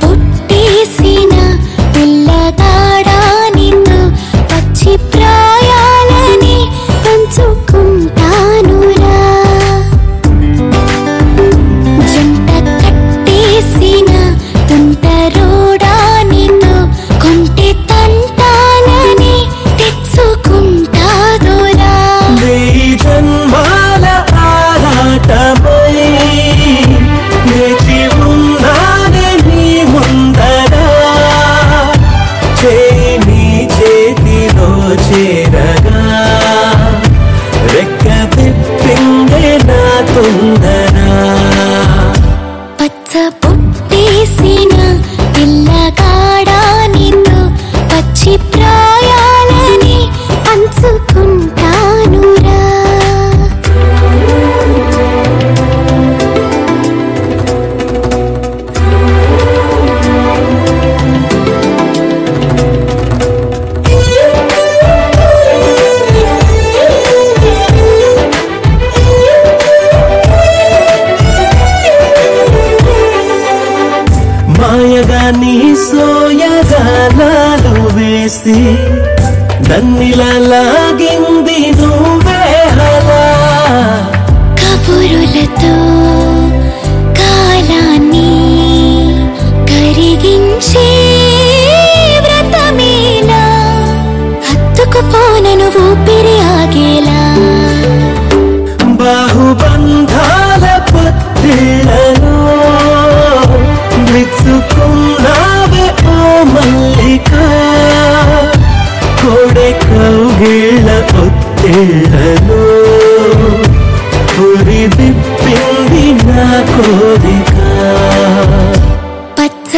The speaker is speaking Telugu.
பொட்டு చేరగా రెక్క తిప్పిందే నా తొందరా పచ్చ పుట్టేసిన పొట్టేసిన పిల్లగాడానితో పచ్చి ప్రాయాలని పంచుకు మాయగా నీ సోయగాలాలు వేసి నన్నిలా లాగింది నువ్వే హలా. కబురులతో కాలాన్ని కరిగించే వ్రతమేలా హత్తుకుపోనను ఊపిరి ఒత్తిళ్ళలో పురి విప్పింది నా కోరిక. పచ్చ